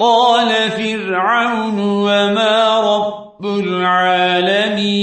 قال فرعون وما رب العالمين.